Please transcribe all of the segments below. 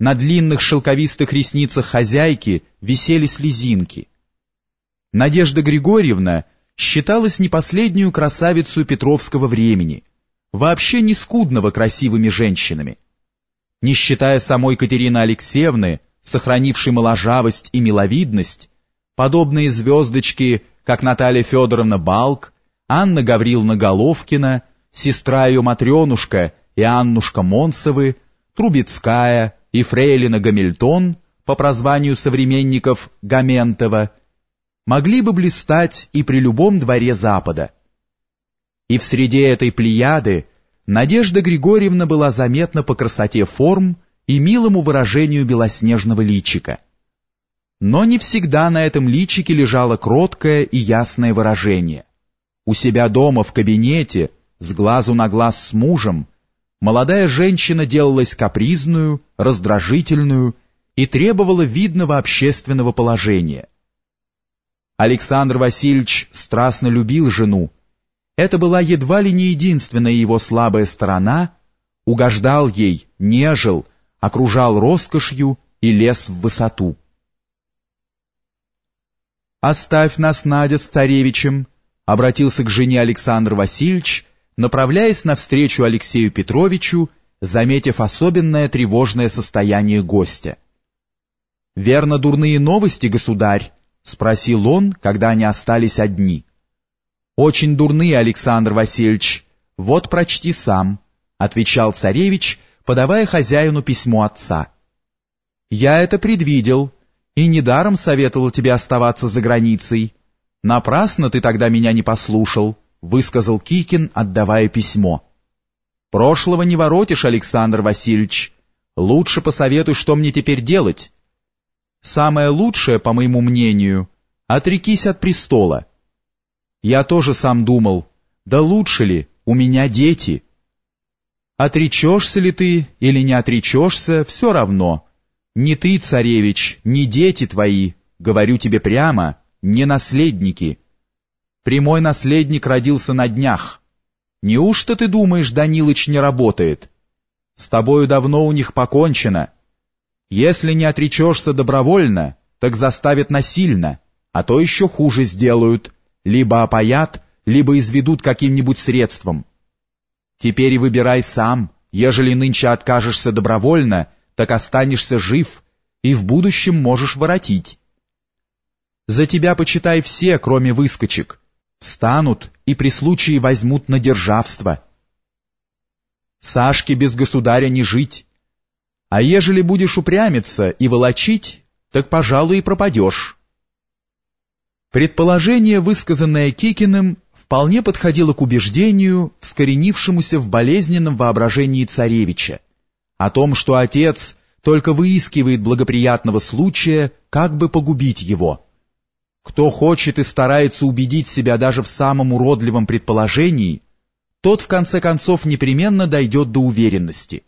На длинных шелковистых ресницах хозяйки висели слезинки. Надежда Григорьевна считалась не последнюю красавицу Петровского времени, вообще не скудного красивыми женщинами. Не считая самой Катерины Алексеевны, сохранившей моложавость и миловидность, подобные звездочки, как Наталья Федоровна Балк, Анна Гавриловна Головкина, сестра ее Матренушка и Аннушка Монсовы, Трубецкая и Фрейлина Гамильтон, по прозванию современников Гаментова, могли бы блистать и при любом дворе Запада. И в среде этой плеяды Надежда Григорьевна была заметна по красоте форм и милому выражению белоснежного личика. Но не всегда на этом личике лежало кроткое и ясное выражение. У себя дома в кабинете, с глазу на глаз с мужем, молодая женщина делалась капризную, раздражительную и требовала видного общественного положения. Александр Васильевич страстно любил жену. Это была едва ли не единственная его слабая сторона, угождал ей, нежил, окружал роскошью и лез в высоту. «Оставь нас, Надя, с царевичем», — обратился к жене Александр Васильевич, направляясь навстречу Алексею Петровичу, заметив особенное тревожное состояние гостя. «Верно, дурные новости, государь?» — спросил он, когда они остались одни. «Очень дурные, Александр Васильевич. Вот прочти сам», — отвечал царевич, подавая хозяину письмо отца. «Я это предвидел, и недаром советовал тебе оставаться за границей. Напрасно ты тогда меня не послушал» высказал Кикин, отдавая письмо. «Прошлого не воротишь, Александр Васильевич. Лучше посоветуй, что мне теперь делать. Самое лучшее, по моему мнению, отрекись от престола. Я тоже сам думал, да лучше ли, у меня дети. Отречешься ли ты или не отречешься, все равно. Не ты, царевич, не дети твои, говорю тебе прямо, не наследники». Прямой наследник родился на днях. Неужто ты думаешь, Данилыч не работает? С тобою давно у них покончено. Если не отречешься добровольно, так заставят насильно, а то еще хуже сделают, либо опоят, либо изведут каким-нибудь средством. Теперь и выбирай сам, ежели нынче откажешься добровольно, так останешься жив, и в будущем можешь воротить. За тебя почитай все, кроме выскочек, встанут и при случае возьмут на державство. Сашке без государя не жить. А ежели будешь упрямиться и волочить, так, пожалуй, и пропадешь. Предположение, высказанное Кикиным, вполне подходило к убеждению, вскоренившемуся в болезненном воображении царевича, о том, что отец только выискивает благоприятного случая, как бы погубить его. Кто хочет и старается убедить себя даже в самом уродливом предположении, тот в конце концов непременно дойдет до уверенности.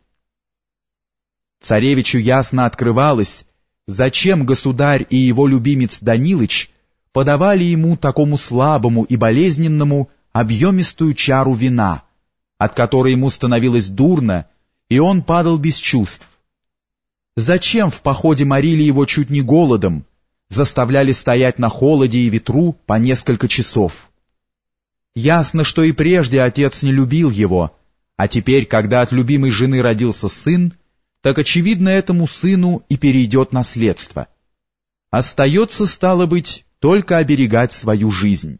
Царевичу ясно открывалось, зачем государь и его любимец Данилыч подавали ему такому слабому и болезненному объемистую чару вина, от которой ему становилось дурно, и он падал без чувств. Зачем в походе морили его чуть не голодом, заставляли стоять на холоде и ветру по несколько часов. Ясно, что и прежде отец не любил его, а теперь, когда от любимой жены родился сын, так очевидно этому сыну и перейдет наследство. Остается, стало быть, только оберегать свою жизнь.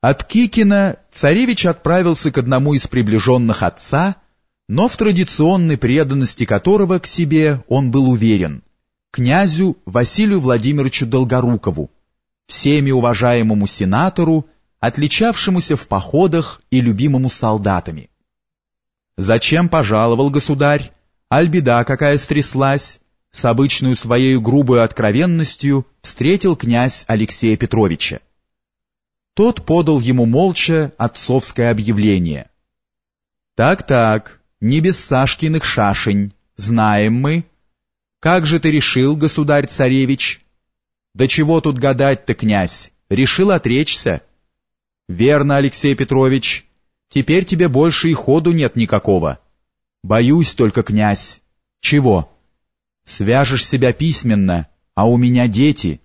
От Кикина царевич отправился к одному из приближенных отца, но в традиционной преданности которого к себе он был уверен – князю Василию Владимировичу Долгорукову, всеми уважаемому сенатору, отличавшемуся в походах и любимому солдатами. Зачем пожаловал государь? Аль беда какая стряслась? С обычной своей грубой откровенностью встретил князь Алексея Петровича. Тот подал ему молча отцовское объявление. «Так-так, не без Сашкиных шашень, знаем мы, как же ты решил, государь-царевич? Да чего тут гадать-то, князь? Решил отречься? Верно, Алексей Петрович. Теперь тебе больше и ходу нет никакого. Боюсь только, князь. Чего? Свяжешь себя письменно, а у меня дети.